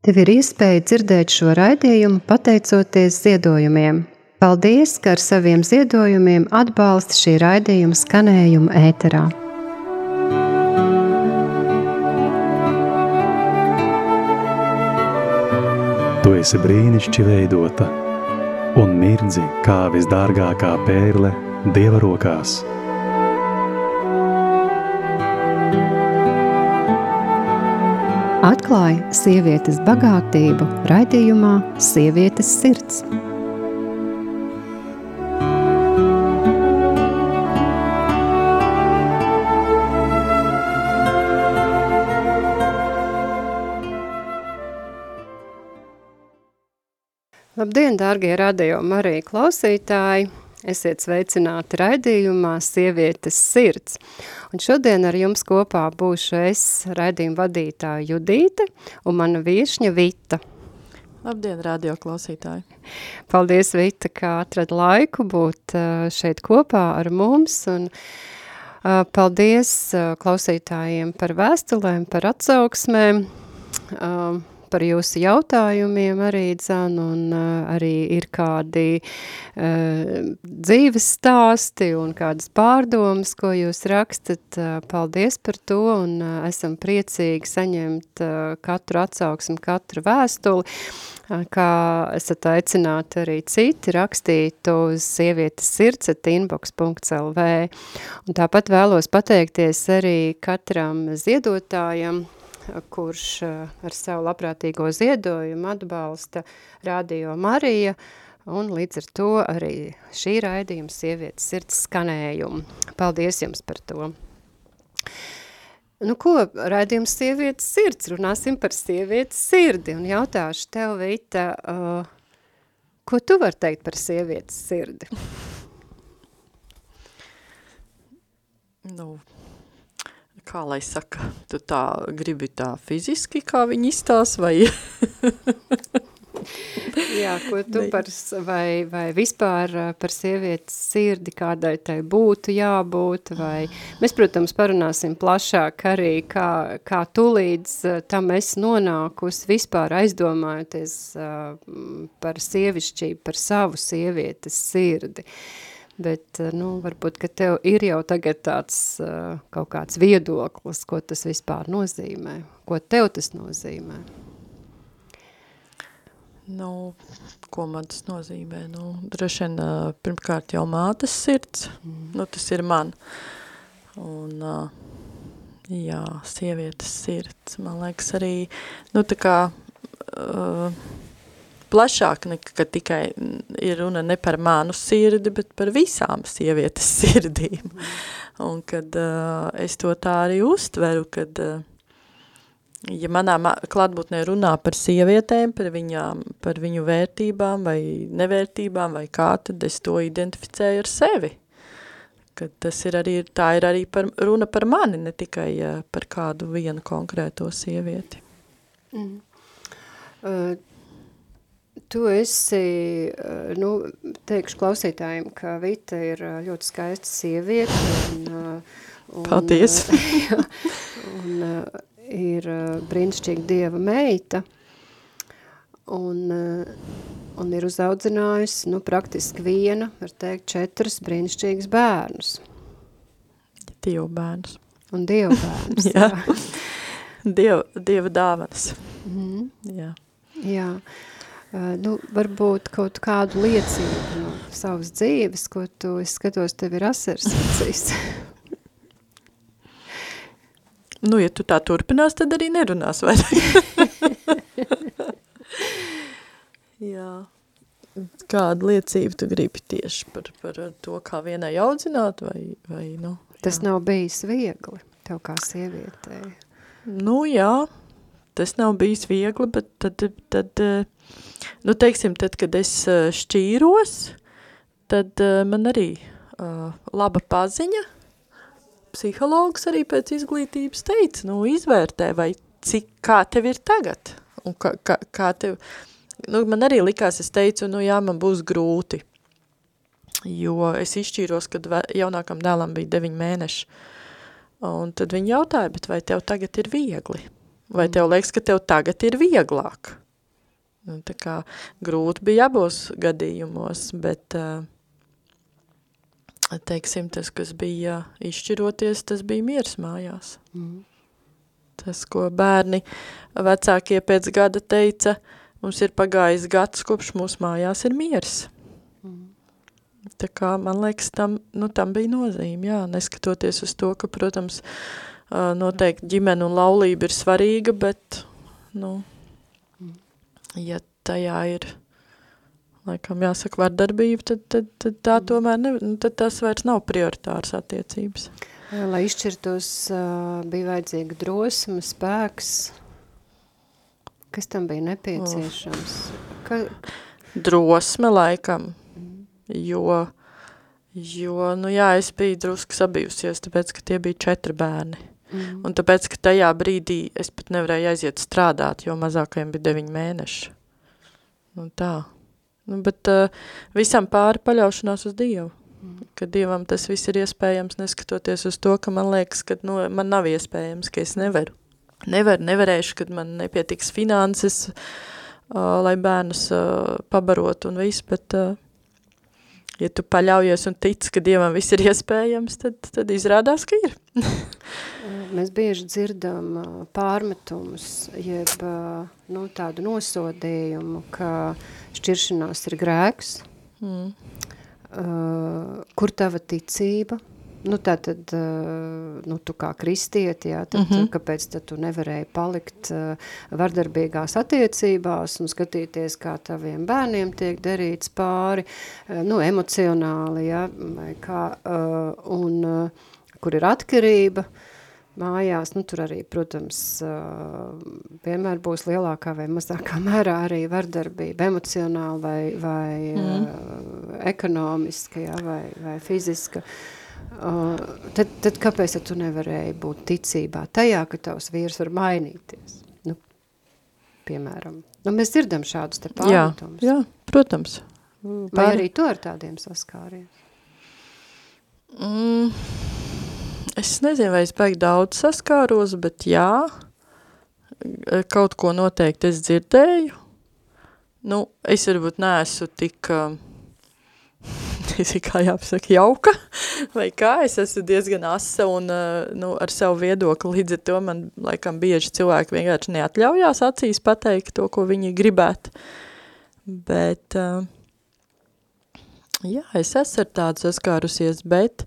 Tev ir iespēja dzirdēt šo raidījumu pateicoties ziedojumiem. Paldies, ka ar saviem ziedojumiem atbalsti šī raidījuma skanējumu ēterā. Tu esi brīnišķīgi veidota un mirdzi kā visdārgākā pērle Dieva rokās. Atklāja sievietes bagātību raidījumā Sievietes sirds. Labdien, dārgie radio Marija klausītāji! Esiet sveicināti raidījumā Sievietes sirds. Un šodien ar jums kopā būšu es raidījuma vadītāja Judīte un mana viešņa Vita. Labdien, radio klausītāji! Paldies, Vita, ka atrad laiku būt šeit kopā ar mums un paldies klausītājiem par vēstulēm, par atsauksmēm par jūsu jautājumiem arī dzan, un arī ir kādi dzīves stāsti un kādas pārdomas, ko jūs rakstat. Paldies par to, un esam priecīgi saņemt katru atsauksmi, katru vēstuli kā esat aicināti arī citi rakstīt uz sievietes sirds at inbox.lv. Un tāpat vēlos pateikties arī katram ziedotājam, kurš eh, ar savu labprātīgo ziedojumu atbalsta Radio Marija, un līdz ar to arī šī raidījuma sievietes sirds skanējumu. Paldies jums par to! Nu ko, raidījums sievietes sirds, runāsim par sievietes sirdi, un jautāšu tev, Vita, uh, ko tu var teikt par sievietes sirdi? Nu, kā lai saka, tu tā gribi tā fiziski, kā viņi izstās, vai... Jā, ko tu par, vai, vai vispār par sievietes sirdi, kādai tai būtu jābūt, vai mēs, protams, parunāsim plašāk arī, kā, kā tu līdz tam es nonākus vispār aizdomājoties uh, par sievišķību, par savu sievietes sirdi. Uh, bet, eh, nu, varbūt, ka tev ir jau tagad tāds uh, kaut kāds viedoklis, ko tas vispār nozīmē, ko tev tas nozīmē. Nu, ko man tas nozīmē? Nu, droši vien, uh, pirmkārt jau mātes sirds, mm. nu, tas ir man. Un, jā, sievietes sirds, man liekas arī, nu, tā kā, uh, plašāk nekā tikai ir runa ne par manu sirdi, bet par visām sievietes sirdīm. Un kad uh, es to tā arī uztveru, kad, uh, ja manā klātbūtnē runā par sievietēm, par, viņām, par viņu vērtībām vai nevērtībām vai kā, tad es to identificēju ar sevi. Kad tas ir arī, tā ir arī par, runa par mani, ne tikai uh, par kādu vienu konkrēto sievieti. Mm. Uh, Tu esi, eh, nu, teikšu klausītājiem, ka Vita ir eh, ļoti skaista sieviete. Un, eh, un, Paldies! un ir brīnišķīga dieva meita. Un, un ir uzaudzinājusi, nu, praktiski viena, var teikt, četras brīnišķīgas bērnus. Dievu bērnus. Un dievu bērnus, jā. jā. Dievu, dieva dāvanas. Mm. Jā. Jā. Nu, varbūt kaut kādu liecību no savas dzīves, ko tu, es skatos, tev ir asars acīs. nu, ja tu tā turpinās, tad arī nerunās vairāk. Jā. Kādu liecību tu gribi tieši par, par to, kā vienai audzināt, vai, vai nu? Jā. Tas nav bijis viegli, tev kā sievietei. Nu, jā, tas nav bijis viegli, bet tad, tad, tad Nu, teiksim, tad, kad es šķīros, tad man arī laba paziņa, psihologs arī pēc izglītības teica, nu, izvērtē, vai cik, kā tev ir tagad, un kā, kā, kā tev, nu, man arī likās, es teicu, nu, jā, man būs grūti, jo es izšķīros, kad jaunākam dēlam bija deviņi mēneši, un tad viņi jautāja, bet vai tev tagad ir viegli? Vai tev liekas, ka tev tagad ir vieglāk? Nu, tā kā grūti bija abos gadījumos, bet, teiksim, tas, kas bija izšķiroties, tas bija miers mājās. Mm. Tas, ko bērni vecākie pēc gada teica, mums ir pagājis gads, kopš mūsu mājās ir miers. Mm. Tā kā, man liekas, tam, nu, tam bija nozīme, jā, neskatoties uz to, ka, protams, noteikti ģimene un laulība ir svarīga, bet, nu, ja tajā ir, laikam jāsaka, vardarbība, tad, tad, tad tā mm. tomēr, ne, nu, tad tas vairs nav prioritārs attiecības. Lai izšķirtos, bija vajadzīga drosme, spēks, kas tam bija nepieciešams? Ka... Drosme laikam, mm. jo, jo, nu jā, es biju drusku sabijusies, tāpēc, ka tie bija četri bērni. Mm. Un tāpēc, ka tajā brīdī es pat nevarēju aiziet strādāt, jo mazākajiem bija deviņi mēneši. Nu tā. Nu, bet uh, visam pāri paļaušanās uz Dievu. Mm. Ka Dievam tas viss ir iespējams, neskatoties uz to, ka man liekas, ka nu, man nav iespējams, ka es nevaru. Nevaru, nevarēšu, kad man nepietiks finanses, uh, lai bērnus uh, pabarot un viss, bet uh, ja tu paļaujies un tici, ka Dievam viss ir iespējams, tad, tad izrādās, ka ir. Mēs bieži dzirdam pārmetumus, jeb nu, tādu nosodījumu, ka šķiršanās ir grēks, mm. uh, kur tava ticība, Nu, tā tad, nu, tu kā kristieti, jā, tad, mm -hmm. kāpēc tad tu nevarēji palikt vardarbīgās attiecībās un skatīties, kā taviem bērniem tiek darīts pāri, nu, emocionāli, jā, vai kā, un kur ir atkarība, mājās, nu, tur arī, protams, vienmēr būs lielākā vai mazākā mērā arī vardarbība, emocionāli vai, vai mm. ekonomiska, jā, vai, vai fiziska, tad, tad kāpēc tad tu nevarēji būt ticībā tajā, ka tavs vīrs var mainīties? Nu, piemēram. Nu, mēs dzirdam šādus te pārmetumus. Jā, jā, protams. Vai Pār... arī tu ar tādiem saskāries? Mm, es nezinu, vai es baigi daudz saskāros, bet jā, kaut ko noteikti es dzirdēju. Nu, es varbūt neesmu tik... Uh, nezinu, kā jāpasaka, jauka, vai kā, es esmu diezgan asa un, eh, nu, ar savu viedokli, līdz ar to man, laikam, bieži cilvēki vienkārši neatļaujās acīs pateikt to, ko viņi gribētu. Bet, uh, jā, es esmu ar tādu saskārusies, bet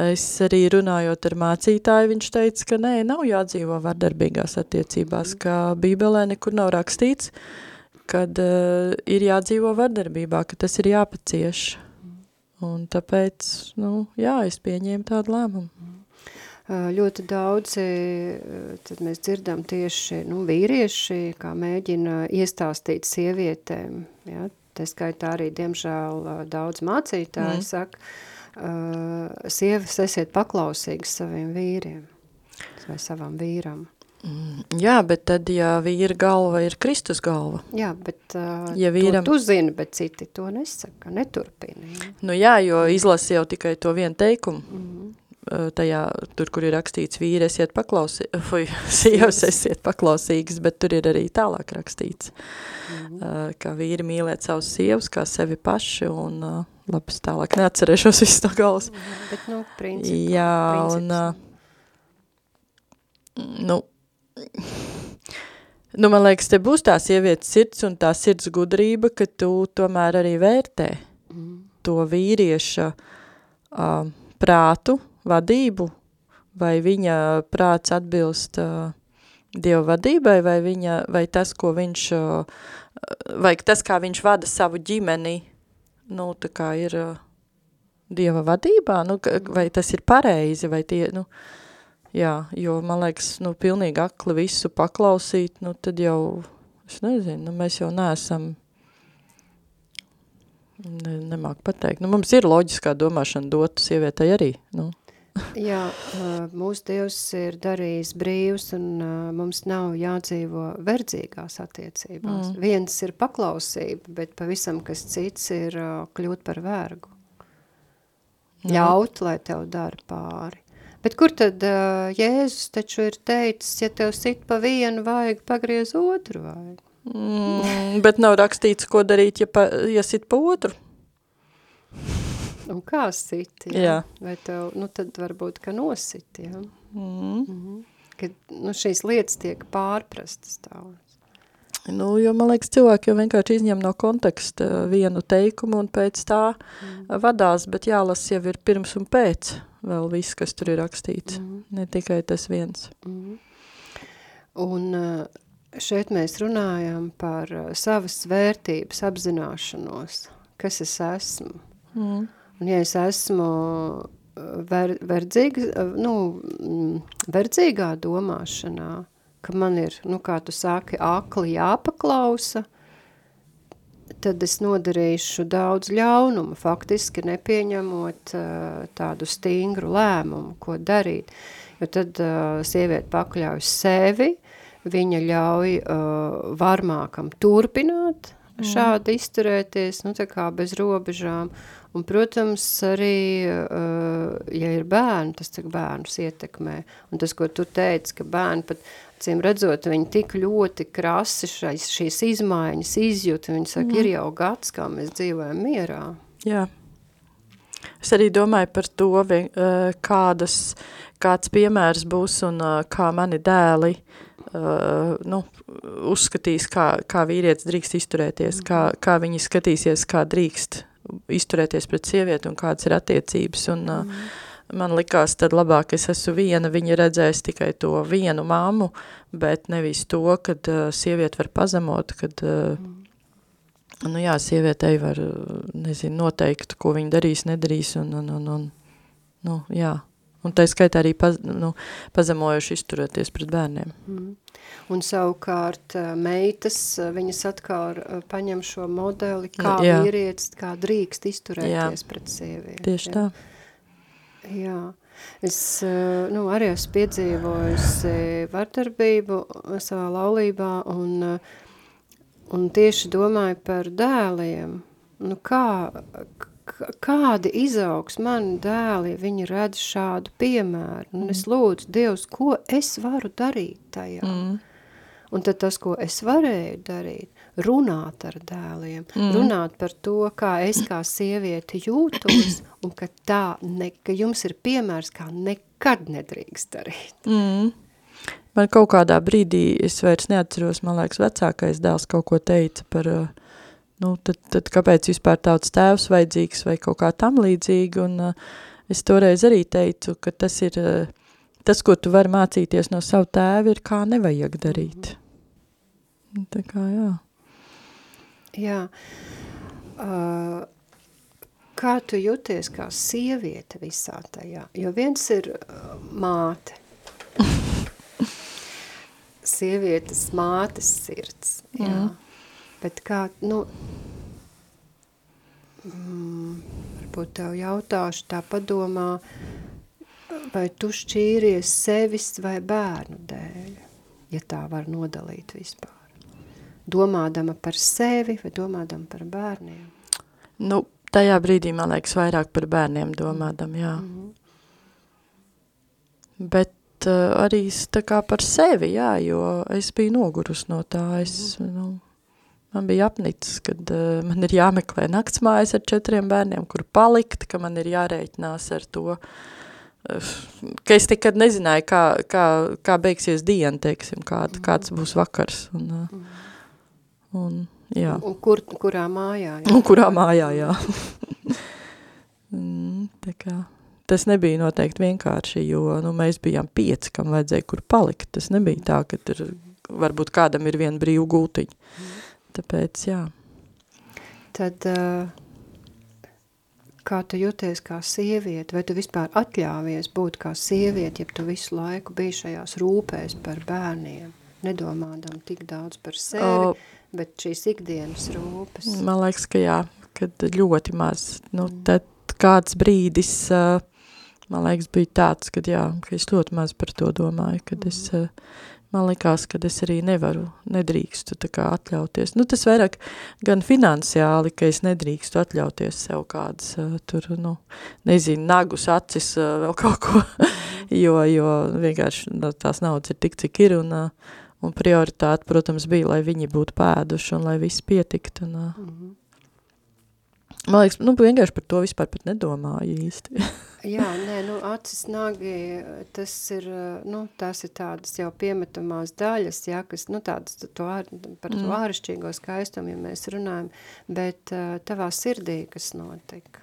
es arī runājot ar mācītāju, viņš teica, ka nē, nav jādzīvo vardarbīgās attiecībās, ka bībelē nekur nav rakstīts, kad uh, ir jādzīvo vardarbībā, ka tas ir jāpacieš. Un tāpēc, nu, jā, es pieņēmu tādu lēmumu. Ļoti daudzi, tad mēs dzirdam tieši nu, vīrieši, kā mēģina iestāstīt sievietēm. Ja? Tā skaitā arī, diemžēl, daudz mācītāji mm. saka, sievas esiet paklausīgas saviem vīriem vai savam vīram. Mm, jā, bet tad, ja vīra galva ir Kristus galva. Jā, bet uh, ja vīram... to tu zini, bet citi to nesaka, neturpina. Jā. Nu jā, jo izlasi jau tikai to vienu teikumu. Mm -hmm. Tajā, tur, kur ir rakstīts vīri, esiet paklausīgi, vai sievas esiet paklausīgas, bet tur ir arī tālāk rakstīts, mm -hmm. ka vīri mīlēt savus sievas kā sevi paši, un labi, tālāk neatcerēšos visu to galvas. Mm -hmm. Bet, nu, principā. Jā, princips. un, nu, Nu, man liekas, te būs tā sievietes sirds un tā sirds gudrība, ka tu tomēr arī vērtē mm. to vīrieša uh, prātu, vadību, vai viņa prāts atbilst uh, Dieva vadībai, vai, viņa, vai tas, ko viņš, uh, vai tas, kā viņš vada savu ģimeni, nu, tā kā ir uh, Dieva vadībā, nu, vai tas ir pareizi, vai tie, nu, uh, Jā, jo man liekas, nu, pilnīgi akli visu paklausīt, nu, tad jau, es nezinu, nu, mēs jau neesam, ne, nemāk pateikt. Nu, mums ir loģiskā domāšana dotu sievietai arī, nu. Jā, mūsu Dievs ir darījis brīvs un mums nav jādzīvo verdzīgās attiecībās. Mm. Viens ir paklausība, bet pavisam kas cits ir kļūt par vergu. Ļaut, lai tev dara pāri Bet kur tad uh, Jēzus taču ir teicis, ja tev sit pa vienu vajag, pagriez otru vajag? Mm, bet nav rakstīts, ko darīt, ja, pa, ja sit pa otru. Un kā sit, ja? Jā. Vai tev, nu tad varbūt, ka nosit, ja? Mm. Mhm. Kad, nu, šīs lietas tiek pārprastas tādas. Nu, jo, man liekas, cilvēki jau vienkārši izņem no konteksta vienu teikumu un pēc tā mm. vadās, bet jālas jau ir pirms un pēc vēl viss, kas tur ir rakstīts, mm. ne tikai tas viens. Mm. Un uh, šeit mēs runājam par uh, savas vērtības apzināšanos, kas es esmu. Mm. Un ja es esmu uh, ver, verdzīga, nu, mm, verdzīgā domāšanā, ka man ir, nu, kā tu saki, akli jāpaklausa, tad es nodarīšu daudz ļaunumu, faktiski nepieņemot tādu stingru lēmumu, ko darīt. Jo tad sieviete pakļauj sevi, viņa ļauj varmākam turpināt mm. šādi izturēties, nu, tā kā bez robežām. Un, protams, arī, ja ir bērni, tas cik bērnus ietekmē. Un tas, ko tu teici, ka bērni pat Cim redzot, viņi tik ļoti krasi šais, šīs izmaiņas izjūta, viņi saka, mm. ir jau gads, kā mēs dzīvojam mierā. Jā. Es arī domāju par to, kādas, kāds piemērs būs un kā mani dēli nu, uzskatīs, kā, kā vīrietis drīkst izturēties, kā, kā viņi skatīsies, kā drīkst izturēties pret sievieti un kādas ir attiecības. Un, mm man likās, tad labāk es esmu viena, viņa redzēs tikai to vienu mammu, bet nevis to, kad uh, sieviete var pazemot, kad, uh, mm. nu jā, sievietei var, nezinu, noteikt, ko viņa darīs, nedarīs, un, un, un, un nu, jā. Un tā skaitā arī paz, nu, pazemojuši izturēties pret bērniem. Mm. Un savukārt meitas, viņas atkal paņem šo modeli, kā jā. vīrietis, kā drīkst izturēties jā. pret sievieti. Tieši tā. Jā. Es eh, nu, arī esmu piedzīvojusi vardarbību savā laulībā un, eh, un tieši domāju par dēliem. Nu, kā, kādi izaugs mani dēli, viņi redz šādu piemēru. Un es mm. lūdzu, Dievs, ko es varu darīt tajā? Mm. Un tad tas, ko es varēju darīt, runāt ar dēliem, mm. runāt par to, kā es kā sieviete jūtos, un ka tā, ne, ka jums ir piemērs, kā nekad nedrīkst darīt. Mm. Man kaut kādā brīdī, es vairs neatceros, man liekas, vecākais dēls kaut ko teica par, nu, tad, tad kāpēc vispār tāds tēvs vajadzīgs vai kaut kā tam līdzīgi, un uh, es toreiz arī teicu, ka tas ir, uh, tas, ko tu vari mācīties no savu tēvu, ir kā nevajag darīt. Tā kā, jā. Jā. Uh, kā tu jūties kā sieviete visā tajā? Jo viens ir uh, māte. Sievietes mātes sirds. Jā. jā. Bet kā, nu, mm, varbūt tev jautāšu tā padomā, vai tu šķīries sevis vai bērnu dēļ, ja tā var nodalīt vispār? Domādama par sevi vai domādama par bērniem? Nu, tajā brīdī, man liekas, vairāk par bērniem domādam, jā. Mm -hmm. Bet uh, arī tā kā par sevi, jā, jo es biju nogurus no tā, es, mm -hmm. nu, man bija apnicis, kad uh, man ir jāmeklē naktsmājas ar četriem bērniem, kur palikt, ka man ir jārēķinās ar to, uh, ka es nekad nezināju, kā, kā, kā beigsies diena, teiksim, kā, kāds būs vakars. Un, uh, mm -hmm. Un, jā. Un kur, kurā mājā? Jā? Un kurā mājā, jā. Tā kā, tas nebija noteikti vienkārši, jo nu, mēs bijām pieci, kam vajadzēja kur palikt. Tas nebija tā, ka tur varbūt kādam ir viena brīva gultiņa. Tāpēc, jā. Tad, kā tu jūties kā sieviete, vai tu vispār atļāvies būt kā sieviete, ja tu visu laiku biji šajās rūpēs par bērniem, nedomādam tik daudz par sevi, o, bet šīs ikdienas rūpes? Man liekas, ka jā, kad ļoti maz. Nu, mm. tad kāds brīdis, man liekas, bija tāds, kad jā, ka es ļoti maz par to domāju, kad mm. es man likās, ka es arī nevaru, nedrīkstu tā kā atļauties. Nu, tas vairāk gan finansiāli, ka es nedrīkstu atļauties sev kādas tur, nu, nezinu, nagus, acis, vēl kaut ko, jo, jo vienkārši nu, tās naudas ir tik, cik ir, un, uh, un prioritāte, protams, bija, lai viņi būtu pēduši un lai viss pietikt, un, uh, mm -hmm. Man liekas, nu, vienkārši par to vispār pat nedomāju īsti. Jā, nē, nu, acis nagi, tas ir, nu, tās ir tādas jau piemetamās daļas, jā, kas, nu, tādas, to ār, par to mm. āršķīgo skaistumu, ja mēs runājam, bet uh, tavā sirdī, kas notika,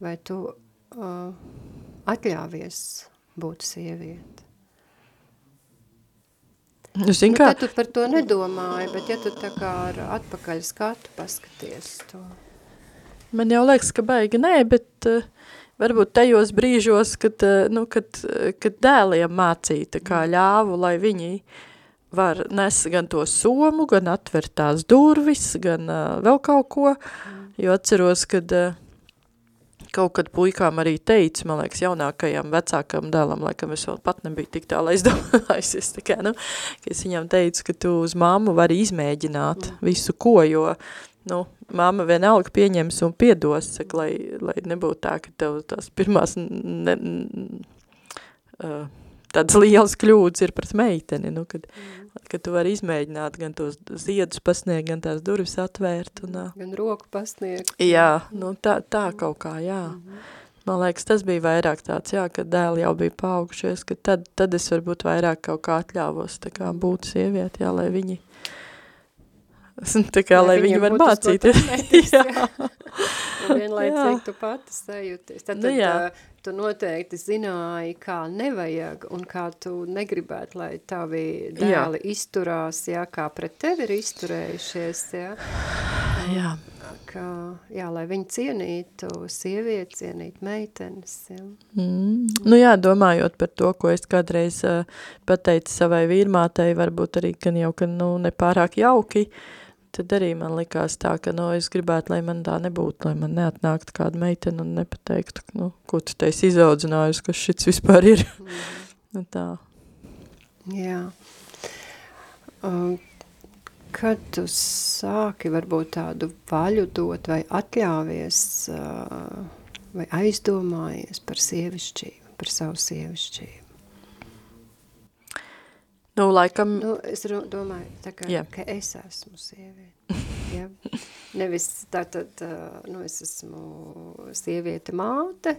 vai tu uh, atļāvies būt sievieti? Nu, zin, nu, kā... tu par to nedomāji, bet ja tu tā kā ar atpakaļ skatu paskaties to. Man jau liekas, ka baigi nē, bet uh, varbūt tajos brīžos, kad, uh, nu, kad, uh, kad dēliem mācīja, kā ļāvu, lai viņi var nes gan to somu, gan atvert tās durvis, gan uh, vēl kaut ko, jo atceros, kad uh, kaut kad puikām arī teicu, man liekas, jaunākajam, vecākam dēlam, laikam es vēl pat nebiju tik tālu aizdomājusies, tā kā, nu, ka es viņam teicu, ka tu uz mammu vari izmēģināt mm. visu ko, jo nu, mamma vienalga pieņems un piedos, saka, lai, lai nebūtu tā, ka tev tās pirmās ne, uh, tādas lielas kļūdas ir pret meiteni, nu, kad, mm. Kad tu vari izmēģināt gan tos ziedus pasniegt, gan tās durvis atvērt. Un, uh, gan roku pasniegt. Jā, nu, tā, tā kaut kā, jā. Mm -hmm. Man liekas, tas bija vairāk tāds, jā, kad dēli jau bija paaugšies, ka tad, tad es varbūt vairāk kaut kā atļāvos tā kā būt sievieti, jā, lai viņi tā kā, lai, lai viņi var mācīties. jā. Vienlaicīgi tu pati sajūties. Tad, nu, jā. tad tu noteikti zināji, kā nevajag un kā tu negribētu, lai tavi dēli jā. izturās, jā, kā pret tevi ir izturējušies, jā. Jā. Ka, jā, lai viņi cienītu sievieti, cienītu meitenes, jā. Mm. Nu jā, domājot par to, ko es kādreiz uh, pateicu savai vīrmātei, varbūt arī, ka jau, ka, nu, nepārāk jauki, uh, tad arī man likās tā, ka, nu, es gribētu, lai man tā nebūtu, lai man neatnāktu kāda meitene un nepateiktu, nu, ko tu teisi izaudzinājusi, kas šits vispār ir. Mm. nu, tā. Jā. Um, kad tu sāki varbūt tādu vaļu dot vai atļāvies uh, vai aizdomājies par sievišķību, par savu sievišķību? Nu, laikam... Nu, es domāju, tā kā, yeah. ka es esmu sieviete. Ja? Nevis tā tad, nu, es esmu sieviete māte,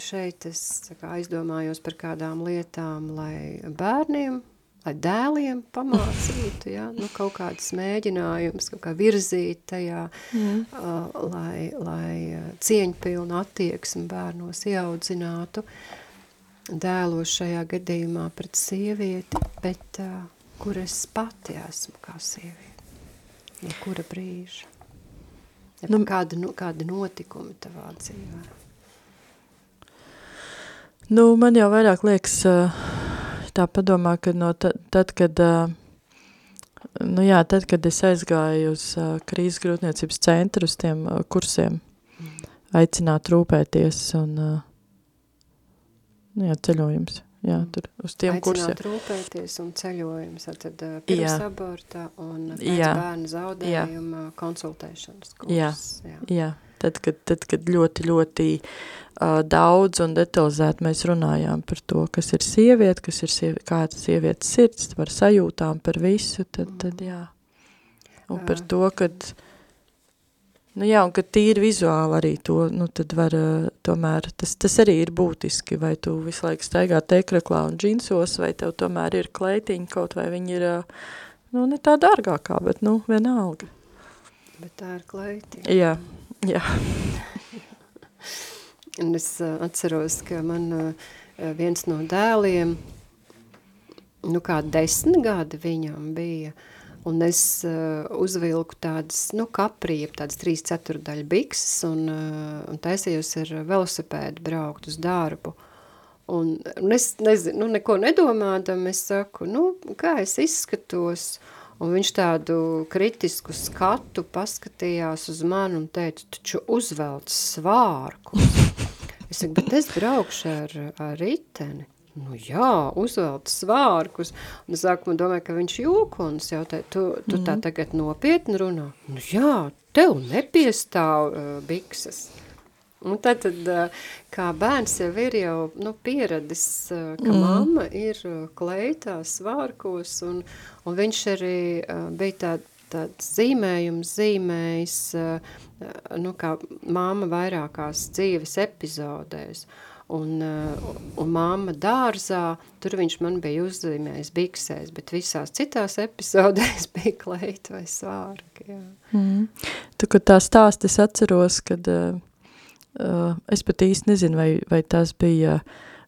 šeit es kā, aizdomājos par kādām lietām, lai bērniem, lai dēliem pamācītu, ja? nu, kaut kādas mēģinājumus, kaut kā virzīt tajā, mm. lai, lai cieņpilnu attieksmi bērnos ieaudzinātu. Dēlos šajā gadījumā pret sievieti, bet uh, kur es pati esmu kā sieviete. No kura brīža? Ja nu, kāda, nu, kāda notikuma tavā dzīvē? Nu, man jau vairāk liekas, tā padomā, ka no tad, tad kad, nu jā, tad, kad es aizgāju uz krīzes grūtniecības centru uz tiem kursiem, mm. aicināt rūpēties un nu, jā, ceļojums. Jā, tur uz tiem Aicināt kursiem. Aicināt rūpēties un ceļojums, tad uh, pirms jā. aborta un pēc jā. bērna zaudējuma jā. konsultēšanas kurs. Jā, jā. jā. Tad, kad, tad, kad ļoti, ļoti uh, daudz un detalizēti mēs runājām par to, kas ir sieviete, kas ir sieviete, kāda sievietes sirds, par sajūtām, par visu, tad, tad mm. jā. Un par to, kad Nu jā, un ka tīri vizuāli arī to, nu tad var, tomēr, tas, tas arī ir būtiski, vai tu visu laiku staigā tekreklā un džinsos, vai tev tomēr ir kleitiņi kaut vai viņi ir, nu, ne tā dārgākā, bet, nu, vienalga. Bet tā ir kleitiņa. Jā, jā. un es uh, atceros, ka man viens no dēliem, nu, kā desmit gadi viņam bija, uh, un es uh, uzvilku tādas, nu, kaprību, tādas trīs ceturdaļu bikses un, uh, un taisījos ar velosipēdu braukt uz darbu. Un, un es nezinu, nu, neko nedomādam, es saku, nu, kā es izskatos, un viņš tādu kritisku skatu paskatījās uz mani un teica, taču uzvelc svārku. Es saku, bet es braukšu ar, ar riteni. Nu jā, uzvelt svārkus. Un es sākumā domāju, ka viņš joko, un es jautāju, tu, tu mm. tā mhm. tagad nopietni runā? Nu jā, tev nepiestāv uh, bikses. Un tad, tad, kā bērns jau ir jau nu, pieradis, ka mm. mamma ir kleitās, vārkos, un, un viņš arī bija tād, tāds zīmējums zīmējis, nu, kā mamma vairākās dzīves epizodēs. Un, un mamma dārzā, tur viņš man bija uzzīmējis biksēs, bet visās citās epizodēs bija kleita vai svārki. Jā. Mm. Tu, kad tā stāst, es atceros, kad uh, es pat īsti nezinu, vai, vai tas bija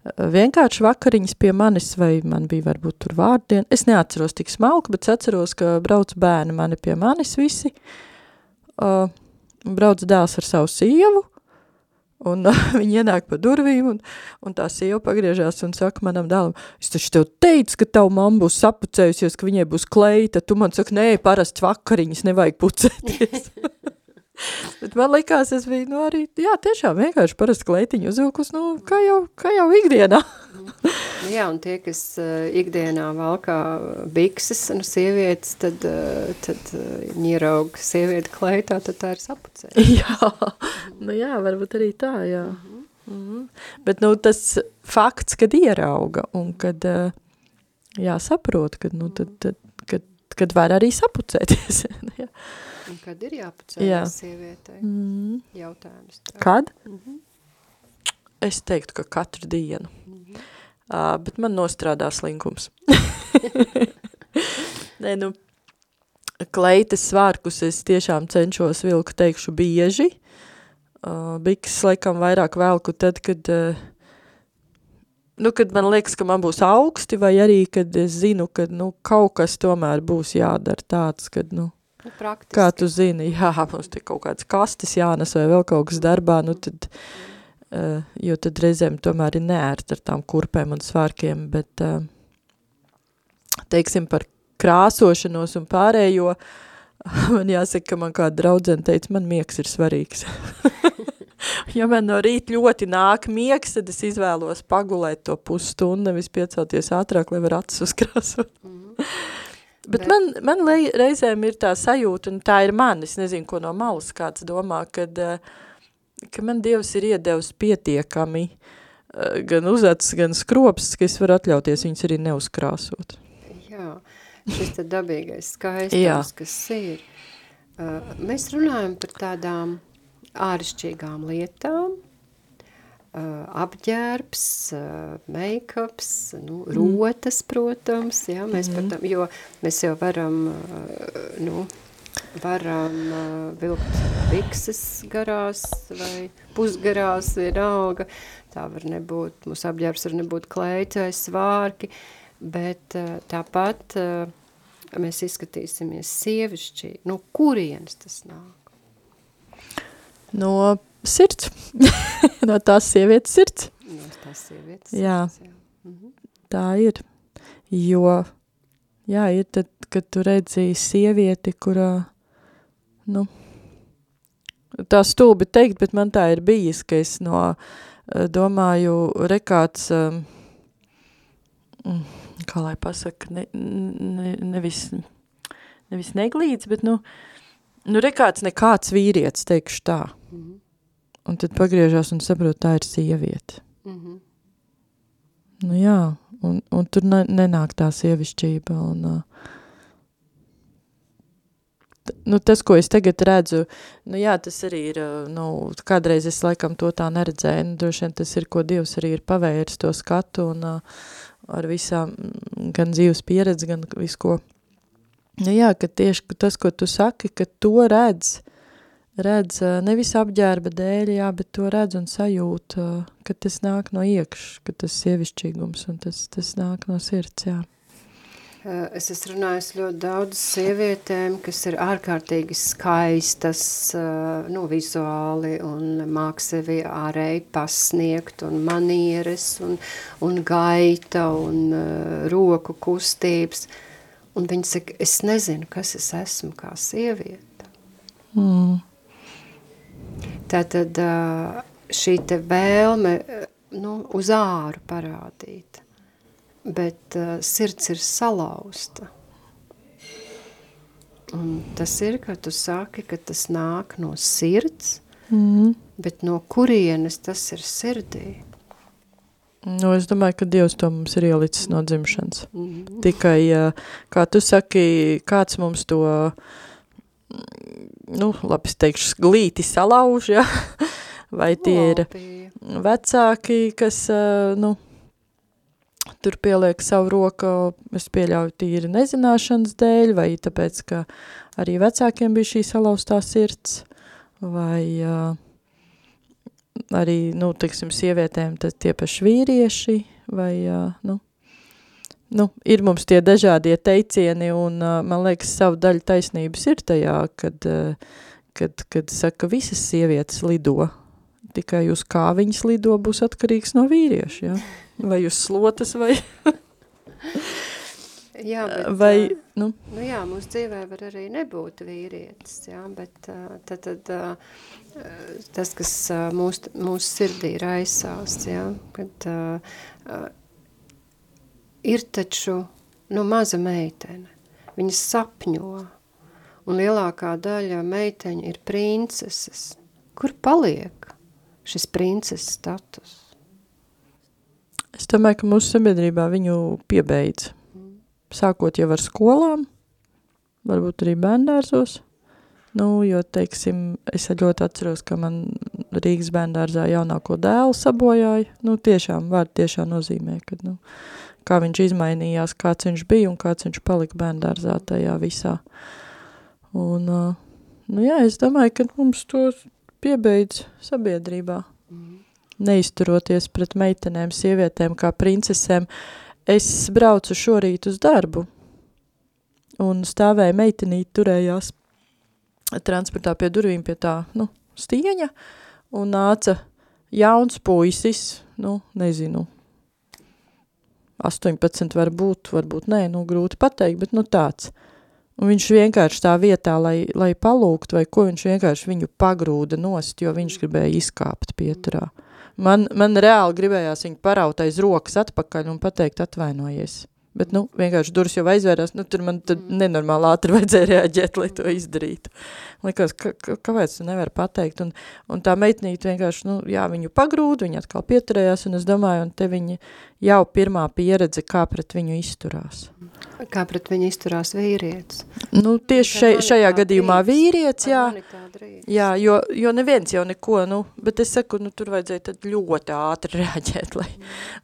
vienkārši vakariņas pie manis, vai man bija varbūt tur vārdien. Es neatceros tik smalku, bet atceros, ka brauc bērni mani pie manis visi. Uh, brauc dēls ar savu sievu, un uh, viņi ienāk pa durvīm, un, un tā sieva pagriežās un saka manam dēlam, es taču tev teicu, ka tavu mamma būs sapucējusies, ka viņai būs kleita, tu man saka, nē, parasts vakariņas, nevajag pucēties. Bet man likās, es biju, nu arī, jā, tiešām vienkārši parasti kleitiņu uzvilkus, nu, kā jau, kā jau ikdienā. jā, un tie, kas uh, ikdienā valkā bikses, nu, sievietes, tad, uh, tad uh, ieraug sievieti kleitā, tad tā ir sapucē. jā, nu jā, varbūt arī tā, jā. Mm -hmm. Bet, nu, tas fakts, kad ierauga un kad, uh, jā, saprot, kad, nu, tad, tad, kad, kad var arī sapucēties, jā. Un kad ir jāpacēlās Jā. sievietei? Mm. Jautājums. Tā. Kad? Mm -hmm. Es teiktu, ka katru dienu. Mm -hmm. uh, bet man nostrādā slinkums. Nē, nu, kleitas svārkus es tiešām cenšos vilku, teikšu, bieži. Uh, biks laikam vairāk velku tad, kad... Uh, nu, kad man liekas, ka man būs augsti, vai arī, kad es zinu, ka, nu, kaut kas tomēr būs jādara tāds, kad, nu, Nu, praktiski. Kā tu zini, jā, mums tik kaut kāds kastis jānes vai vēl kaut kas darbā, nu tad, uh, jo tad reizēm tomēr ir neērt ar tām kurpēm un svārkiem, bet, uh, teiksim, par krāsošanos un pārējo, man jāsaka, ka man kāda draudzene teica, man miegs ir svarīgs. ja man no rīta ļoti nāk miegs, tad es izvēlos pagulēt to pusstundu, nevis piecelties ātrāk, lai var acis uzkrāsot. Mm -hmm. Bet, bet man, man reizēm ir tā sajūta, un tā ir man, es nezinu, ko no malas kāds domā, kad, eh, ka man Dievs ir iedevis pietiekami eh, gan uzacis, gan skrops, ka es varu atļauties viņus arī neuzkrāsot. Jā, šis te dabīgais skaistums, kas ir. Eh, mēs runājam par tādām āršķirīgām lietām, apģērbs, uh, make-ups, nu, rotas, protams, jā, mēs mm. pat, jo mēs jau varam, uh, nu, varam vilkt bikses garās vai pusgarās vienalga, tā var nebūt, mūsu apģērbs var nebūt klēķais, svārki, bet tāpat mēs izskatīsimies sievišķī, no kurienes tas nāk? No sirds. no tās sievietes sirds. No tās sievietes jā. sirds, jā. Mhm. Tā ir. Jo, jā, ir tad, kad tu redzīji sievieti, kurā, nu, tā stulbi teikt, bet man tā ir bijis, ka es no, eh, domāju, rekāds, um, kā lai pasaka, ne, ne, nevis, nevis neglīts, bet, nu, nu rekāds nekāds vīrietis, teikšu tā. Mm -hmm un tad pagriežās un saprot, tā ir sieviete. Mm -hmm. Nu jā, un, un tur ne, nenāk tā sievišķība, un uh, nu, tas, ko es tagad redzu, nu jā, tas arī ir, nu, kādreiz es laikam to tā neredzēju, nu, droši vien tas ir, ko Dievs arī ir pavērs to skatu, un uh, ar visām, gan dzīves pieredzi, gan visu, ko, nu jā, ka tieši tas, ko tu saki, ka to redz, redz nevis apģērba dēļ, jā, bet to redz un sajūt, ka tas nāk no iekš, ka tas sievišķīgums un tas, tas nāk no sirds, jā. Es esmu runājis ļoti daudz sievietēm, kas ir ārkārtīgi skaistas, nu, vizuāli un māk sevi ārēji pasniegt un manieres un, un gaita un roku kustības. Un viņi saka, es nezinu, kas es esmu kā sieviete. Mm. Tātad šī te vēlme nu, uz āru parādīt. bet uh, sirds ir salauzta. Un tas ir, ka tu saki, ka tas nāk no sirds, mm. bet no kurienes tas ir sirdī? Nu, es domāju, ka Dievs to mums ir ielicis no dzimšanas. Mm -hmm. Tikai, kā tu saki, kāds mums to, nu, labi, es teikšu, glīti salauž, ja? vai tie ir vecāki, kas, nu, tur pieliek savu roku, es pieļauju tīri nezināšanas dēļ, vai tāpēc, ka arī vecākiem bija šī salauztā sirds, vai... Uh, arī, nu, teiksim, sievietēm tad tie paši vīrieši, vai, nu, nu, ir mums tie dažādie teicieni, un man liekas, savu daļu taisnības ir tajā, kad, kad, kad saka, visas sievietes lido, tikai uz kā viņas lido būs atkarīgs no vīrieša, ja? vai uz slotas, vai... Jā, bet, vai, nu? nu jā, mūsu dzīvē var arī nebūt vīrietis, jā, bet tad, tad tas, kas mūsu, mūsu sirdī raisās, jā, kad ir taču, nu, maza meitene, viņa sapņo, un lielākā daļa meiteņa ir princeses. Kur paliek šis princeses status? Es domāju, ka mūsu sabiedrībā viņu piebeidz sākot jau ar skolām, varbūt arī bērndārzos. Nu, jo, teiksim, es ļoti atceros, ka man Rīgas bērndārzā jaunāko dēlu sabojāja. Nu, tiešām, vārdi tiešām nozīmē, ka, nu, kā viņš izmainījās, kāds viņš bija un kāds viņš palika bērndārzā tajā visā. Un, nu jā, es domāju, ka mums to piebeidz sabiedrībā. Mm. Neizturoties pret meitenēm, sievietēm kā princesēm, Es braucu šorīt uz darbu, un stāvēja meitenīte, turējās transportā pie durvīm pie tā, nu, stieņa, un nāca jauns puisis, nu, nezinu, 18 varbūt, varbūt nē, nu, grūti pateikt, bet, nu, tāds. Un viņš vienkārši tā vietā, lai, lai palūgt, vai ko viņš vienkārši viņu pagrūda nost, jo viņš gribēja izkāpt pieturā. Man, man reāli gribējās viņu paraut aiz rokas atpakaļ un pateikt atvainojies. Bet, nu, vienkārši durvis jau aizvērās, nu, tur man tad mm. nenormāli ātri vajadzēja reaģēt, lai to izdarītu. Likās, ka, ka, kāpēc tu nevari pateikt? Un, un tā meitnīte vienkārši, nu, jā, viņu pagrūda, viņa atkal pieturējās, un es domāju, un te viņi jau pirmā pieredze, kā pret viņu izturās. Kā pret viņu izturās vīrietis? Nu, tieši šai, šajā gadījumā vīrietis, jā. Jā, jo, jo neviens jau neko, nu, bet es saku, nu, tur vajadzēja tad ļoti ātri reaģēt, lai,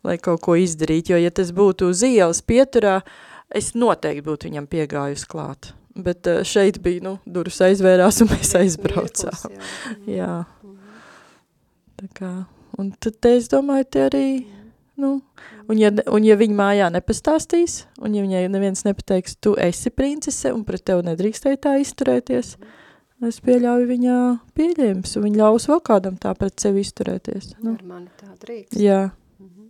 lai kaut ko izdarīt, jo, ja tas būtu uz ielas pieturā, es noteikti būtu viņam piegājusi klāt. Bet uh, šeit bija, nu, durvis aizvērās un mēs aizbraucām. Jā. jā. Tā kā, un tad es domāju, te arī, nu, Un ja, un ja viņa mājā nepastāstīs, un ja viņai neviens nepateiks, tu esi princese, un pret tevi nedrīkstēji tā izturēties, es pieļauju viņā pieļēms, un viņa ļaus vēl kādam tā pret sevi izturēties. Nu. Ar mani tā drīkst. Jā. Mhm.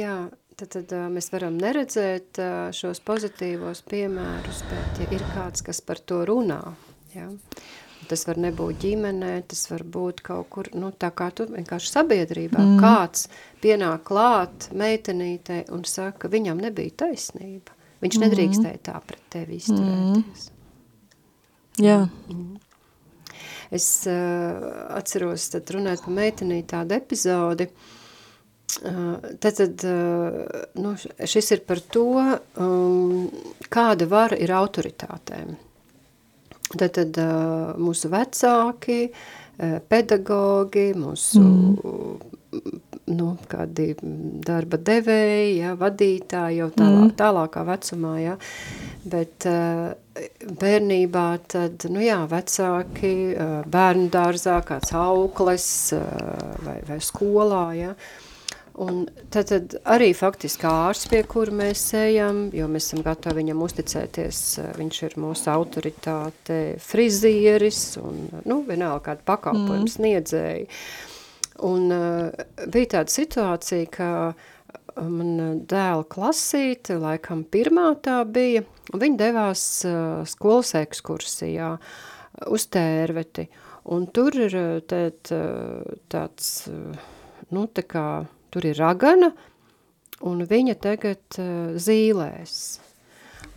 Jā, tad, tad mēs varam neredzēt šos pozitīvos piemērus, bet ja ir kāds, kas par to runā, jā, Tas var nebūt ģimenē, tas var būt kaut kur, nu, tā kā tu vienkārši sabiedrībā. Mm. Kāds pienāk klāt meitenītei un saka, viņam nebija taisnība. Viņš mm. nedrīkstēja tā pret tevi izturēties. Mm. Jā. Mm. Es uh, atceros, tad runāt par meitenī tādu epizodi, uh, tad, tad uh, nu, šis ir par to, um, kāda vara ir autoritātēm. Tad, tad mūsu vecāki, pedagogi, mūsu mm. nu, kādi darba devēji, ja, vadītāji jau tālā, mm. tālākā vecumā, ja. bet bērnībā tad, nu jā, vecāki, bērnu dārzā, kāds aukles vai, vai skolā, ja, Un tad, tad arī faktiski ārsts, pie kura mēs ejam, jo mēs esam gatavi viņam uzticēties, viņš ir mūsu autoritāte, frizieris un, nu, vienalga kāda pakalpojums mm. sniedzēji. Un uh, bija tāda situācija, ka man dēla klasīte, laikam pirmā tā bija, un viņa devās uh, skolas ekskursijā uz tērveti, un tur ir tēt, tāds, nu, tā kā, Tur ir ragana, un viņa tagad uh, zīlēs.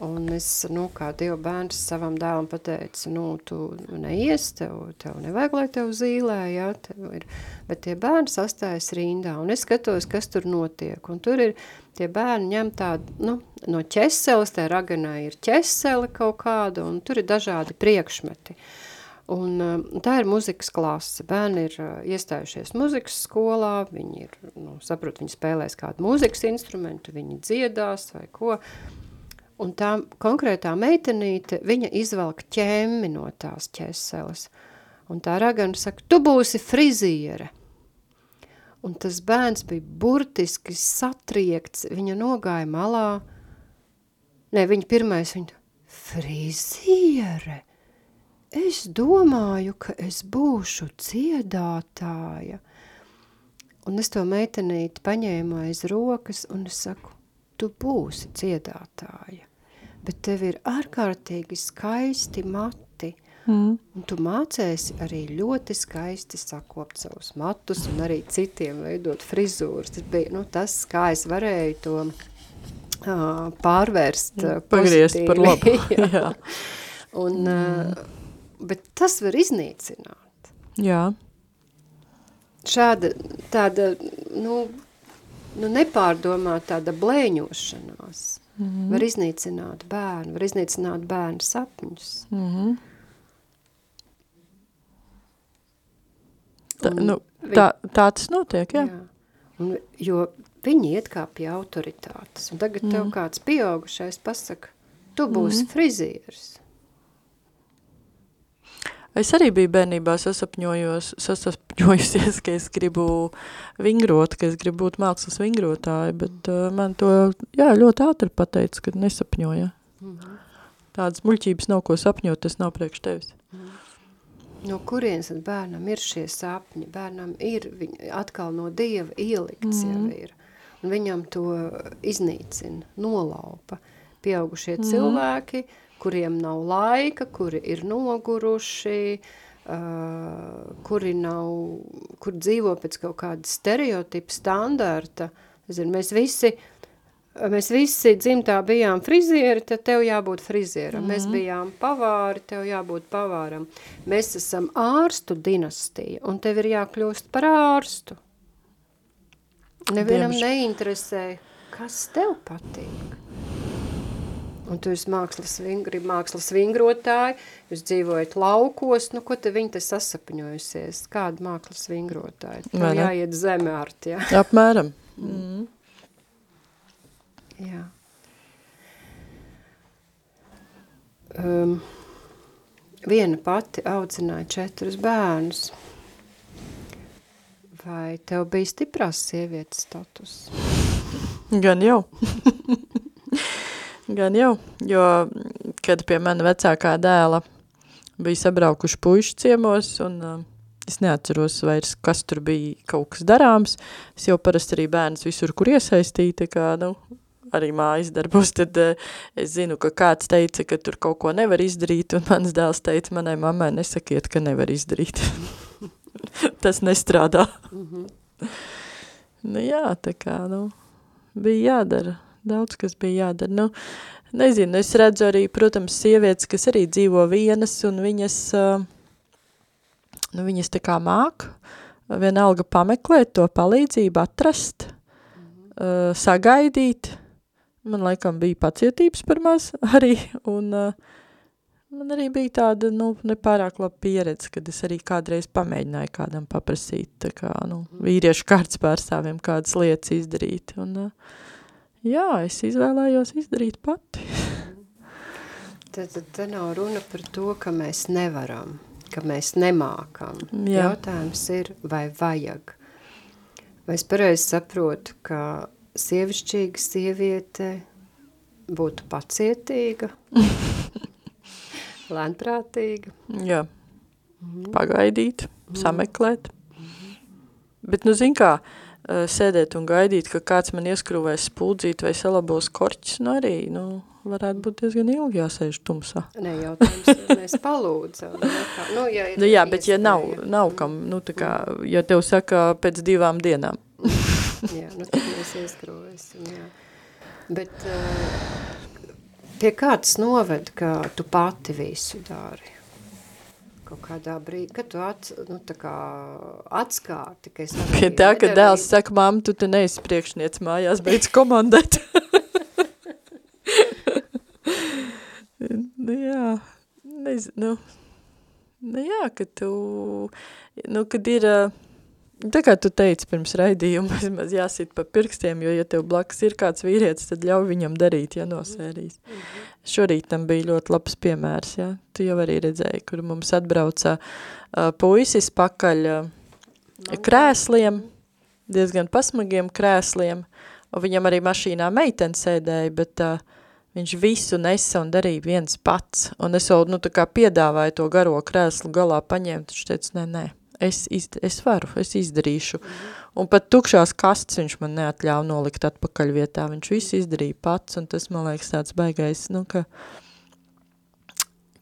Un es, nu, kā Dieva bērns savam dēlam pateicu, nu, tu neies, tev, tev nevajag, lai tev zīlē, jā, tev ir, bet tie bērni sastājas rindā, un es skatos, kas tur notiek, un tur ir, tie bērni ņem tādu, nu, no ķeseles, tā raganā ir ķesele kaut kāda, un tur ir dažādi priekšmeti. Un tā ir muzikas klase. Bērni ir iestājušies muzikas skolā, viņi ir, nu, saprot, viņi spēlēs kādu muzikas instrumentu, viņi dziedās vai ko, Un tā konkrētā meitenīte, viņa izvelk ķemmi no tās ķeseles. Un tā ragana saka, tu būsi friziere. Un tas bērns bija burtiski satriekts, viņa nogāja malā. Nē, viņa pirmais, viņa, friziere, es domāju, ka es būšu dziedātāja. Un es to meitenīti paņēmu aiz rokas un es saku, tu būsi dziedātāja bet tev ir ārkārtīgi skaisti mati. Mm. Un tu mācēsi arī ļoti skaisti sakopt savus matus un arī citiem veidot frizūras. Tas bija nu, tas, kā es varēju to uh, pārvērst pagriezt par labu. Jā. Jā. Un, uh, bet tas var iznīcināt. Jā. Šāda tāda, nu, nu nepārdomāt tāda blēņošanās. Mm -hmm. Var iznīcināt bērnu, var iznīcināt bērnu sapņus. Mm -hmm. Tā, nu, tā, tā tas notiek, jā. jā. Un, jo viņi iet kā pie autoritātes. Un tagad mm. tev kāds pieaugušais pasaka, tu būsi mm. frizieris. Es arī biju bērnībā sasapņojos, sasapņojusies, ka es gribu vingrot, ka es gribu būt mākslas vingrotāja, bet uh, man to, jā, ļoti ātri pateica, ka nesapņoja. Mm -hmm. Tādas muļķības nav ko sapņot, tas nav priekš tevis. Mm -hmm. No kurienes bērnam ir šie sapņi? Bērnam ir viņ, atkal no Dieva ielikts mm jau ir. Un viņam to iznīcina, nolaupa. Pieaugušie mm cilvēki, kuriem nav laika, kuri ir noguruši, kuri nav, kur dzīvo pēc kaut kāda stereotipa standarta. Zinu, mēs visi, mēs visi dzimtā bijām frizieri, tad tev jābūt frizieram. Mm -hmm. Mēs bijām pavāri, tev jābūt pavāram. Mēs esam ārstu dinastija, un tev ir jākļūst par ārstu. Nevienam Diemž... neinteresē, kas tev patīk un tu esi mākslas, vingri, mākslas vingrotāji, jūs dzīvojat laukos, nu, ko te viņi te sasapņojusies? Kāda mākslas vingrotāja? Tev jāiet zeme art, jā? Apmēram. Mm. Jā. Um, viena pati audzināja četrus bērnus. Vai tev bija stiprās sievietes status? Gan jau. Gan jau, jo, kad pie mana vecākā dēla bija sabraukuši puiši ciemos, un uh, es neatceros vairs, kas tur bija kaut kas darāms, es jau parasti arī bērns visur, kur iesaistīta, kā, nu, arī mājas darbos, tad uh, es zinu, ka kāds teica, ka tur kaut ko nevar izdarīt, un mans dēls teica manai mammai, nesakiet, ka nevar izdarīt. Tas nestrādā. Mm -hmm. nu jā, tā kā, nu, bija jādara daudz kas bija jādara. Nu, nezinu, es redzu arī, protams, sievietes, kas arī dzīvo vienas, un viņas, nu, viņas tā kā māk, vienalga pameklēt to palīdzību, atrast, sagaidīt. Man laikam bija pacietības par maz arī, un man arī bija tāda, nu, nepārāk laba pieredze, kad es arī kādreiz pamēģināju kādam paprasīt, tā kā, nu, vīriešu kārtas pārstāvjiem kādas lietas izdarīt, un uh, jā, es izvēlējos izdarīt pati. Tad, tad te nav runa par to, ka mēs nevaram, ka mēs nemākam. Jā. Jautājums ir, vai vajag. Vai es pareizi saprotu, ka sievišķīga sieviete būtu pacietīga, lēnprātīga? Jā, mhm. pagaidīt, mhm. sameklēt. Mhm. Bet, nu, zin kā, uh, sēdēt un gaidīt, ka kāds man ieskrūvēs spuldzīti vai salabos korķis, nu arī, nu, varētu būt diezgan ilgi jāsēž tumsā. Nē, jautājums, mēs palūdzam. Nu, ja nu, jā, bet ja nav, nav kam, nu, tā kā, ja tev saka pēc divām dienām, jā, nu tad mēs ieskrovēsim, jā. Bet uh, pie kāds noved, ka tu pati visu dari? Kaut kādā brīdī, kad tu ats, nu, tā kā atskārti, ka es Pie tā, ka dēls saka, mamma, tu te neesi priekšniec mājās, beidz komandēt. nu, jā, nezinu, nu, jā, ka tu, nu, kad ir, tā kā tu teici pirms raidījuma, vismaz jāsit pa pirkstiem, jo, ja tev blakus ir kāds vīrietis, tad ļauj viņam darīt, ja nosērīs. Mm -hmm. Šorīt tam bija ļoti labs piemērs, ja, tu jau arī redzēji, kur mums atbrauca uh, puisis pakaļ uh, krēsliem, diezgan pasmagiem krēsliem, un viņam arī mašīnā meitene sēdēja, bet uh, Viņš visu nesa un darīja viens pats, un es vēl, nu, tā kā piedāvāju to garo krēslu galā paņemt, viņš teica, nē, nē, es, izd es varu, es izdarīšu. Un pat tukšās kastes viņš man neatļāva nolikt atpakaļ vietā, viņš visu izdarīja pats, un tas, man liekas, tāds baigais, nu, ka,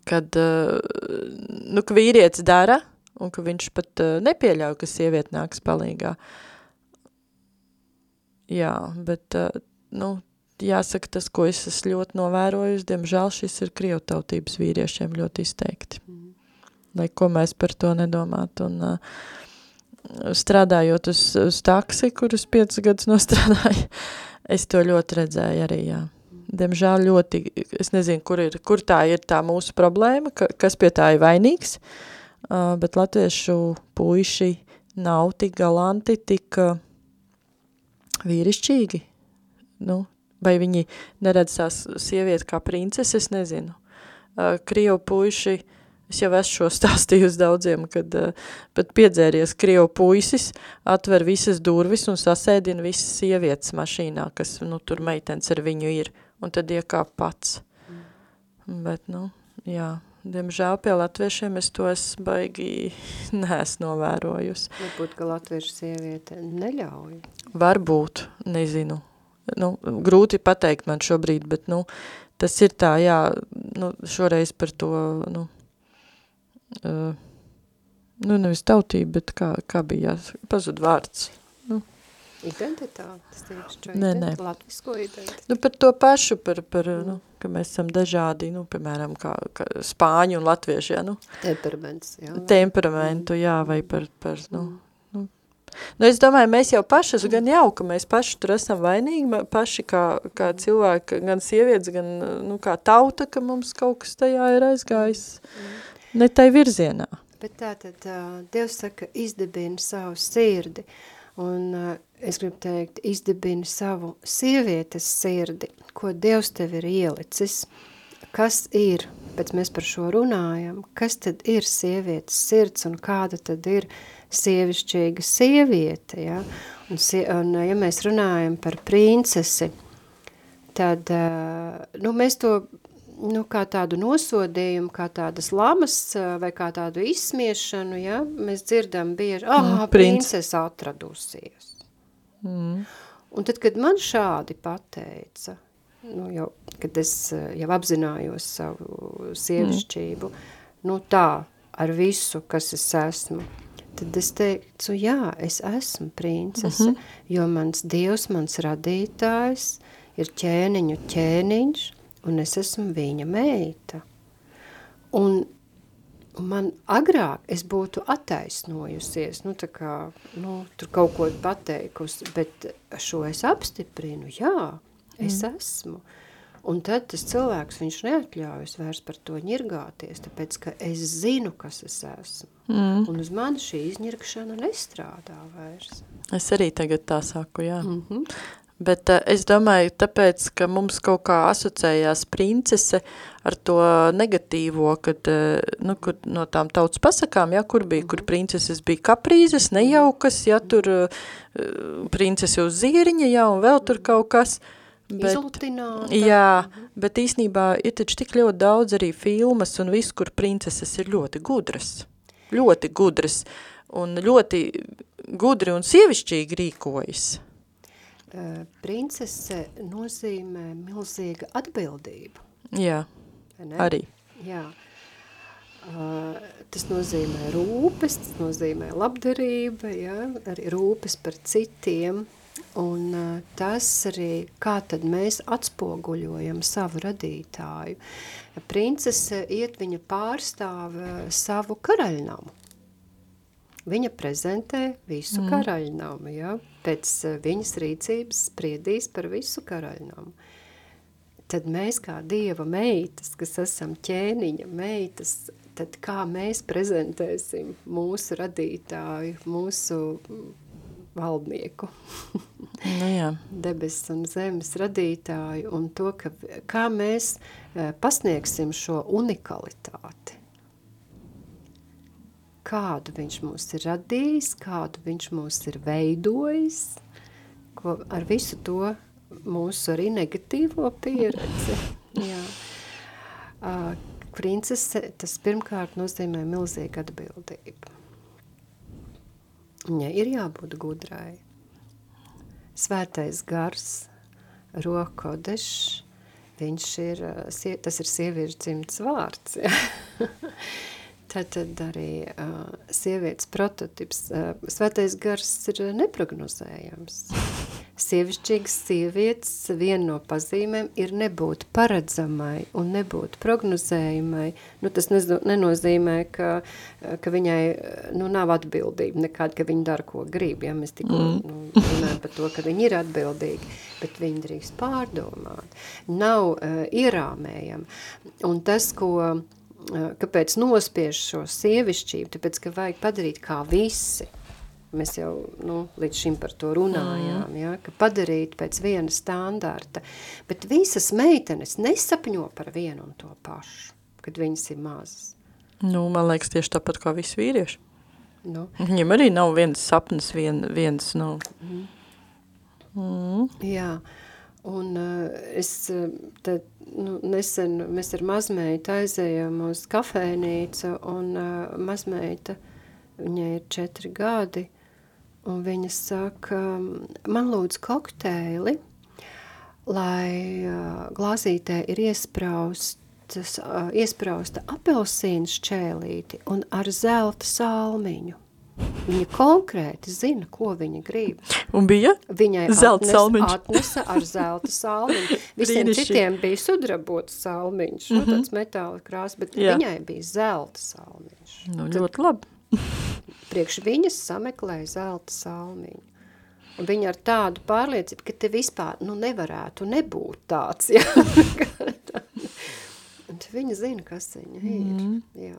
kad, nu, ka vīrietis dara, un ka viņš pat nepieļauj, ka sieviete nāks palīgā. Jā, bet, nu, jāsaka, tas, ko es esmu ļoti novērojusi, diemžēl šis ir krievtautības vīriešiem ļoti izteikti. Mm. Lai ko mēs par to nedomātu. Un, uh, strādājot uz, uz taksi, kurus piecus gadus nostrādāju, es to ļoti redzēju arī, jā. Diemžēl ļoti, es nezinu, kur, ir, kur tā ir tā mūsu problēma, ka, kas pie tā ir vainīgs, uh, bet latviešu puiši nav tik galanti, tik uh, vīrišķīgi. Nu, vai viņi neredz tās sievietes kā princeses, es nezinu. Uh, Krievu puiši, es jau esmu šo stāstījusi daudziem, kad uh, pat piedzēries Krievu puisis, atver visas durvis un sasēdina visas sievietes mašīnā, kas, nu, tur meitens ar viņu ir, un tad iekāp pats. Mm. Bet, nu, jā, diemžēl pie latviešiem es to esmu baigi neesmu novērojusi. Varbūt, ka latviešu sieviete neļauj. Varbūt, nezinu nu, grūti pateikt man šobrīd, bet, nu, tas ir tā, jā, nu, šoreiz par to, nu, uh, nu, nevis tautība, bet kā, kā bija jāsaka, pazud vārds. Nu. Identitātes tieši, nē, nē. latvisko identitāti. Nu, par to pašu, par, par mm. nu, ka mēs esam dažādi, nu, piemēram, kā, kā spāņu un latvieši, jā, nu. Temperaments, jā. Temperamentu, jā, vai par, par nu, mm Nu, es domāju, mēs jau pašas, gan jau, ka mēs paši tur esam vainīgi, paši kā, kā cilvēki, gan sievietes, gan nu, kā tauta, ka mums kaut kas tajā ir aizgājis ne tai virzienā. Bet tā tad uh, Dievs saka, izdibini savu sirdi, un uh, es gribu teikt, izdibini savu sievietes sirdi, ko Dievs tev ir ielicis, kas ir, pēc mēs par šo runājam, kas tad ir sievietes sirds un kāda tad ir uh, sievišķīga sieviete, ja? Un, un ja mēs runājam par princesi, tad, nu, mēs to, nu, kā tādu nosodījumu, kā tādas lamas vai kā tādu izsmiešanu, ja? Mēs dzirdam bieži, ah, mm, princese atradusies. Mm. Un tad, kad man šādi pateica, nu, jau, kad es jau apzinājos savu sievišķību, mm. nu tā, ar visu, kas es esmu, tad es teiktu, jā, es esmu princese, mm -hmm. jo mans dievs, mans radītājs ir ķēniņu ķēniņš, un es esmu viņa meita. Un man agrāk es būtu attaisnojusies, nu tā kā, nu, tur kaut ko pateikusi, bet šo es apstiprinu, jā, es mm. esmu. Un tad tas cilvēks, viņš neatļaujas vairs par to ņirgāties, tāpēc, ka es zinu, kas es esmu. Mm. Un uz mani šī izņirgšana nestrādā vairs. Es arī tagad tā saku, jā. Mm -hmm. Bet uh, es domāju, tāpēc, ka mums kaut kā asociējās princese ar to negatīvo, kad, uh, nu, kur no tām tautas pasakām, ja, kur bija, kur mhm. princeses bija kaprīzes, nejaukas, ja, tur uh, princese uz zīriņa, ja, un vēl tur kaut kas, Bet, Izlutināta. Jā, bet īsnībā ir taču tik ļoti daudz arī filmas un viss, kur princeses ir ļoti gudras. Ļoti gudras un ļoti gudri un sievišķīgi rīkojas. Uh, princese nozīmē milzīga atbildība. Jā, ne? arī. Jā. Uh, tas nozīmē rūpes, tas nozīmē labdarība, ja? arī rūpes par citiem, Un uh, tas arī, kā tad mēs atspoguļojam savu radītāju. Princese iet, viņa pārstāv uh, savu karaļnamu. Viņa prezentē visu mm. karaļnamu, ja? pēc uh, viņas rīcības spriedīs par visu karaļnamu. Tad mēs kā dieva meitas, kas esam ķēniņa meitas, tad kā mēs prezentēsim mūsu radītāju, mūsu valdnieku, nu, jā. debesis un zemes radītāju, un to, ka, kā mēs eh, pasniegsim šo unikalitāti. Kādu viņš mūs ir radījis, kādu viņš mūs ir veidojis, ko ar visu to mūsu arī negatīvo pieredzi. Jā. Uh, princese, tas pirmkārt nozīmē milzīgu atbildību Viņai ir jābūt gudrai. Svētais gars, rokodešs, viņš ir, tas ir sieviešu dzimts vārds. Ja? Tad, tad arī uh, sievietes prototips. Uh, svētais gars ir neprognozējams. Sievišķīgas sievietes viena no pazīmēm ir nebūt paredzamai un nebūt prognozējumai. Nu, tas nenozīmē, ka, ka viņai nu, nav atbildība nekāda, ka viņa dara, ko grib. Ja? Mēs tikko mm. nu, runājam par to, ka viņi ir atbildīgi, bet viņi drīkst pārdomāt. Nav uh, ierāmējami. Un tas, ko kāpēc nospiež šo sievišķību, tāpēc, ka vajag padarīt kā visi. Mēs jau nu, līdz šim par to runājām, mm. ja, ka padarīt pēc viena standarta. Bet visas meitenes nesapņo par vienu un to pašu, kad viņas ir mazas. Nu, man liekas, tieši tāpat kā visi vīrieši. Nu. Viņam arī nav viens sapnis, vien, viens nav. Mm. Mm. Jā, un uh, es tad nu, nesen mēs ar mazmeitu aizējām uz kafēnīcu, un uh, mazmeita, viņai ir četri gadi, un viņa saka, man lūdzu kokteili, lai uh, glāzītē ir iespraustas, uh, iesprausta apelsīnu šķēlīti un ar zelta salmiņu. Viņa konkrēti zina, ko viņa grib. Un bija? Viņai zelta atnes, salmiņš. atnesa ar zelta salmiņu. Visiem Brīnišķīgi. citiem bija sudrabots salmiņš, mm -hmm. tāds metāla krās, bet Jā. viņai bija zelta salmiņš. Nu, ļoti labi. Priekš viņas sameklēja zelta salmiņu. Un viņa ar tādu pārliecību, ka te vispār nu, nevarētu nebūt tāds. Ja? Un viņa zina, kas viņa ir. Mhm. Jā.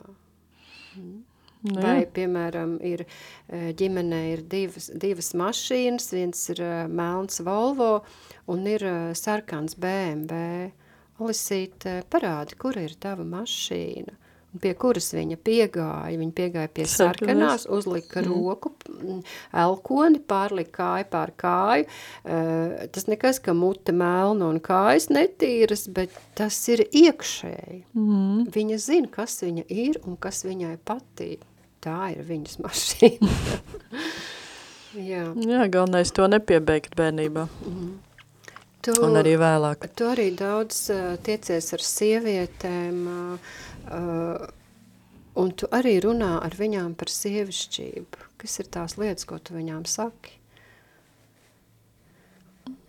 Nu, Vai, piemēram, ir eh, ģimenē ir divas, divas mašīnas, viens ir eh, melns Volvo un ir eh, sarkans BMW. Alisīt, parādi, kur ir tava mašīna? Un pie kuras viņa piegāja? Viņa piegāja pie Sarkanās. uzlika mm. roku, elkoni, pārlika kāju pār kāju. Tas nekas, ka mute melna un kājas netīras, bet tas ir iekšēji. Mm. Viņa zina, kas viņa ir un kas viņai patīk. Tā ir viņas mašīna. Jā. Jā, galvenais to nepiebeigt bērnībā. Tu, Un arī vēlāk. tu arī daudz uh, tiecies ar sievietēm, uh, uh, un tu arī runā ar viņām par sievišķību. Kas ir tās lietas, ko tu viņām saki?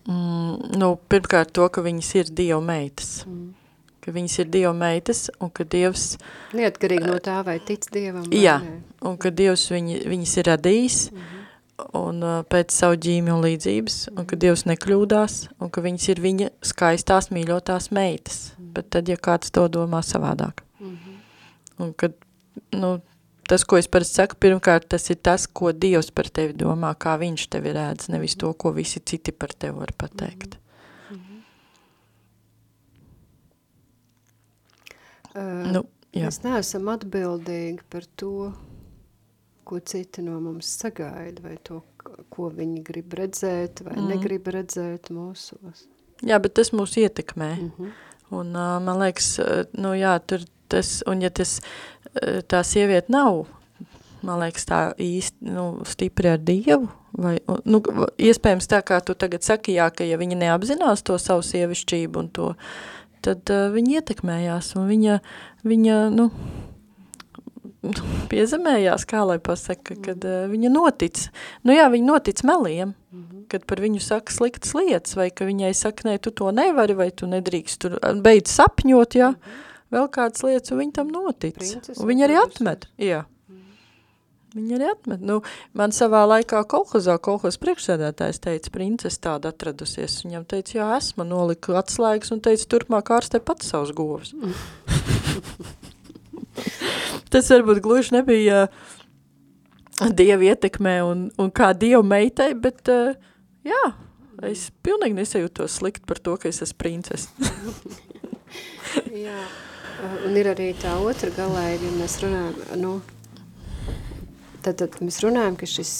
Mm, nu, pirmkārt to, ka viņas ir Dieva meitas. Mm. Ka viņas ir Dieva meitas un ka Dievs, Neatkarīgi no tā, vai tic Dievam vai jā, nē. un ka Dievs viņi, viņas ir radījis un uh, pēc savu ģīmi un līdzības, un ka Dievs nekļūdās, un ka viņas ir viņa skaistās mīļotās meitas. Bet tad, ja kāds to domā savādāk. Un kad, nu, tas, ko es parasti saku, pirmkārt, tas ir tas, ko Dievs par tevi domā, kā viņš tevi redz, nevis to, ko visi citi par tevi var pateikt. Uh, Nu, jā. Mēs neesam atbildīgi par to, ko citi no mums sagaida, vai to, ko viņi grib redzēt, vai mm. negrib redzēt mūsos. Jā, bet tas mūs ietekmē. Mm -hmm. Un uh, man liekas, uh, nu jā, tur tas, un ja tas, uh, tā sieviete nav, man liekas, tā īsti, nu, stipri ar Dievu, vai, nu, iespējams tā, kā tu tagad saki, jā, ka ja viņa neapzinās to savu sievišķību un to, tad uh, viņa ietekmējās, un viņa, viņa, nu, piezemējās, kā lai pasaka, kad uh, viņa notic. Nu jā, viņa notic meliem, mm -hmm. kad par viņu saka sliktas lietas, vai ka viņai saka, nē, tu to nevari, vai tu nedrīkst tur beidz sapņot, jā, mm -hmm. vēl kādas lietas, un viņa tam notic. Princes un viņa arī atmet, jā. Viņa arī atmet. Nu, man savā laikā kolhozā, kolhoz priekšsēdētājs teica, princes tāda atradusies. Viņam teica, jā, esmu noliku atslēgas un teica, turpmāk ārstē pats savus govs. Tas varbūt gluži nebija uh, dievu ietekmē un, un kā dievu meitai, bet uh, jā, es pilnīgi nesajūtos slikt par to, ka es esmu princes. jā, un ir arī tā otra galēja, ja mēs runājam, nu, tad, tad mēs runājam, ka šis,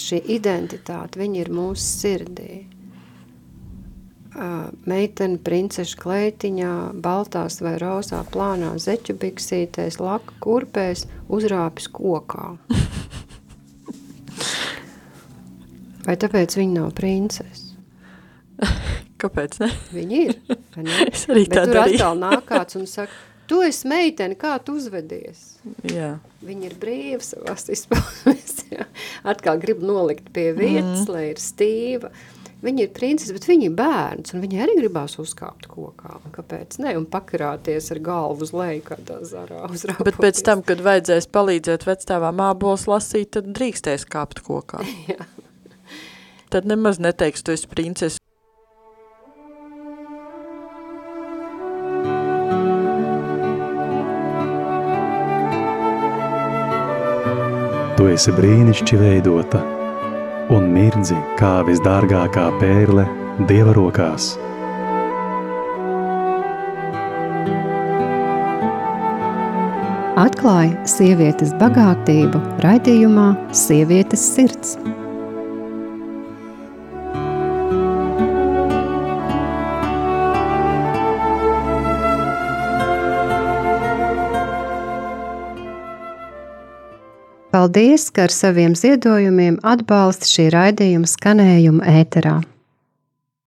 šī identitāte, viņa ir mūsu sirdī. Meitene, princeša kleitiņā, baltās vai rozā plānā zeķu biksītēs, laka kurpēs, uzrāpis kokā. Vai tāpēc viņa nav princese? Kāpēc ne? Viņa ir. Ne? es arī Bet tā tur darīju. atkal nāk kāds un saka, tu esi meitene, kā tu uzvedies? Jā. Viņa ir brīva savās izpausmēs. Atkal grib nolikt pie vietas, mm. lai ir stīva. Viņa ir princese, bet viņa ir bērns, un viņa arī gribās uzkāpt kokā. Kāpēc ne? Un pakarāties ar galvu uz leju kādā zarā uzrāpoties. Bet pēc tam, kad vajadzēs palīdzēt vecstāvām ābols lasīt, tad drīkstēs kāpt kokā. Jā. Tad nemaz neteiks, tu esi princese. Tu esi brīnišķīgi veidota un mirdzi kā visdārgākā pērle Dieva rokās. Atklāja sievietes bagātību raidījumā Sievietes sirds. Paldies, ka ar saviem ziedojumiem atbalsta šī raidījuma skanējumu ēterā.